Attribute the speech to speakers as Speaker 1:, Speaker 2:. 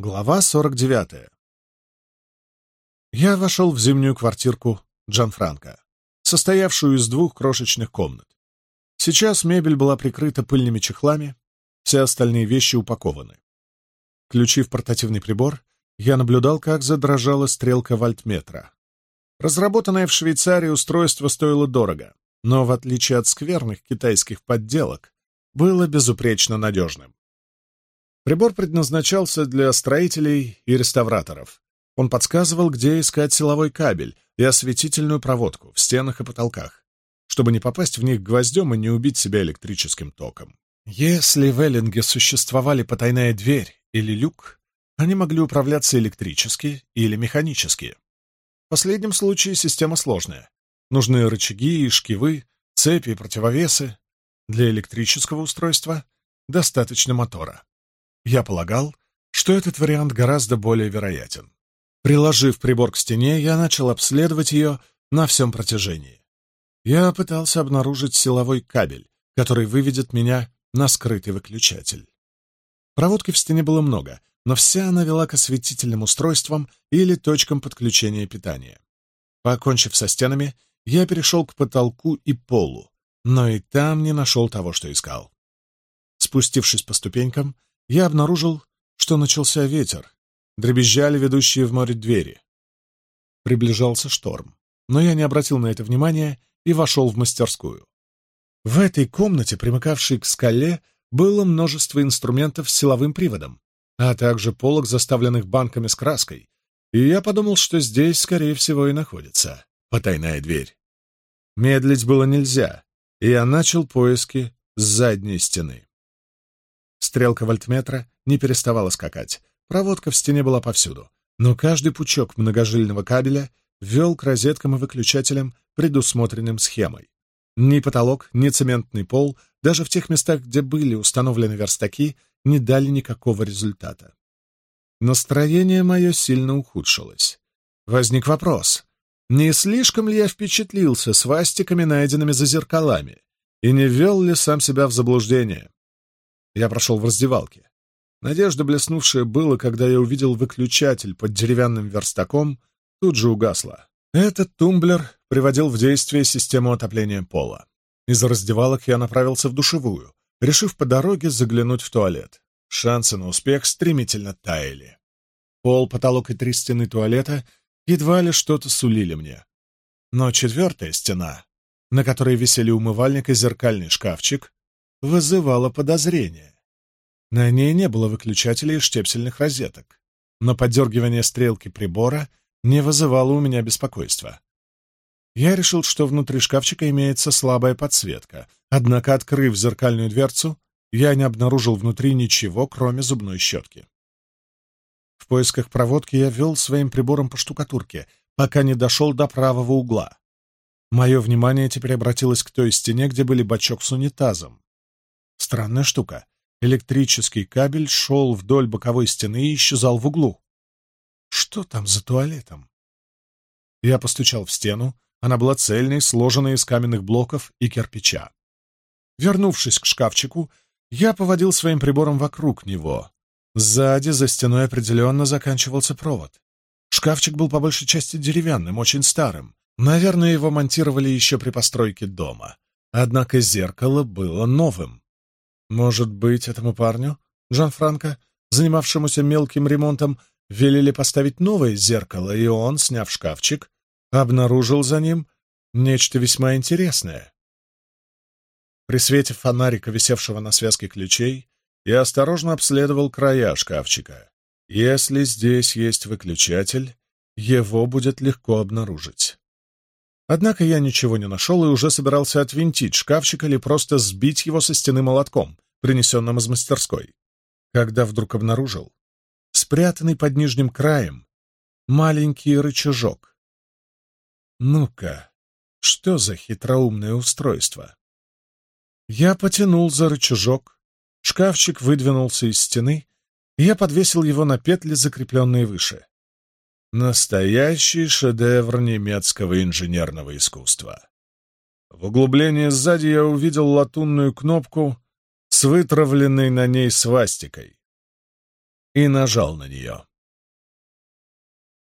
Speaker 1: Глава 49. Я вошел в зимнюю квартирку Джанфранко, состоявшую из двух крошечных комнат. Сейчас мебель была прикрыта пыльными чехлами, все остальные вещи упакованы. Включив портативный прибор, я наблюдал, как задрожала стрелка вольтметра. Разработанное в Швейцарии устройство стоило дорого, но, в отличие от скверных китайских подделок, было безупречно надежным. Прибор предназначался для строителей и реставраторов. Он подсказывал, где искать силовой кабель и осветительную проводку в стенах и потолках, чтобы не попасть в них гвоздем и не убить себя электрическим током. Если в Эллинге существовали потайная дверь или люк, они могли управляться электрически или механически. В последнем случае система сложная. Нужны рычаги шкивы, цепи противовесы. Для электрического устройства достаточно мотора. Я полагал, что этот вариант гораздо более вероятен. Приложив прибор к стене, я начал обследовать ее на всем протяжении. Я пытался обнаружить силовой кабель, который выведет меня на скрытый выключатель. Проводки в стене было много, но вся она вела к осветительным устройствам или точкам подключения питания. Покончив со стенами, я перешел к потолку и полу, но и там не нашел того, что искал. Спустившись по ступенькам, я обнаружил, что начался ветер. Дребезжали ведущие в море двери. Приближался шторм, но я не обратил на это внимания и вошел в мастерскую. В этой комнате, примыкавшей к скале, было множество инструментов с силовым приводом, а также полок, заставленных банками с краской, и я подумал, что здесь, скорее всего, и находится потайная дверь. Медлить было нельзя, и я начал поиски с задней стены. Стрелка вольтметра не переставала скакать. Проводка в стене была повсюду, но каждый пучок многожильного кабеля вел к розеткам и выключателям, предусмотренным схемой. Ни потолок, ни цементный пол, даже в тех местах, где были установлены верстаки, не дали никакого результата. Настроение мое сильно ухудшилось. Возник вопрос, не слишком ли я впечатлился свастиками, найденными за зеркалами, и не ввел ли сам себя в заблуждение? Я прошел в раздевалке. Надежда, блеснувшая было, когда я увидел выключатель под деревянным верстаком, тут же угасла. Этот тумблер приводил в действие систему отопления пола. Из раздевалок я направился в душевую, решив по дороге заглянуть в туалет. Шансы на успех стремительно таяли. Пол, потолок и три стены туалета едва ли что-то сулили мне. Но четвертая стена, на которой висели умывальник и зеркальный шкафчик, вызывала подозрения. На ней не было выключателей и штепсельных розеток, но подергивание стрелки прибора не вызывало у меня беспокойства. Я решил, что внутри шкафчика имеется слабая подсветка, однако, открыв зеркальную дверцу, я не обнаружил внутри ничего, кроме зубной щетки. В поисках проводки я вел своим прибором по штукатурке, пока не дошел до правого угла. Мое внимание теперь обратилось к той стене, где были бачок с унитазом. Странная штука. Электрический кабель шел вдоль боковой стены и исчезал в углу. Что там за туалетом? Я постучал в стену. Она была цельной, сложена из каменных блоков и кирпича. Вернувшись к шкафчику, я поводил своим прибором вокруг него. Сзади, за стеной определенно заканчивался провод. Шкафчик был по большей части деревянным, очень старым. Наверное, его монтировали еще при постройке дома. Однако зеркало было новым. Может быть, этому парню, Джан Франко, занимавшемуся мелким ремонтом, велели поставить новое зеркало, и он, сняв шкафчик, обнаружил за ним нечто весьма интересное. При свете фонарика, висевшего на связке ключей, я осторожно обследовал края шкафчика. Если здесь есть выключатель, его будет легко обнаружить. Однако я ничего не нашел и уже собирался отвинтить шкафчик или просто сбить его со стены молотком, принесенным из мастерской, когда вдруг обнаружил спрятанный под нижним краем маленький рычажок. Ну-ка, что за хитроумное устройство? Я потянул за рычажок, шкафчик выдвинулся из стены, и я подвесил его на петли, закрепленные выше. Настоящий шедевр немецкого инженерного искусства. В углублении сзади я увидел латунную кнопку с вытравленной на ней свастикой и нажал на нее.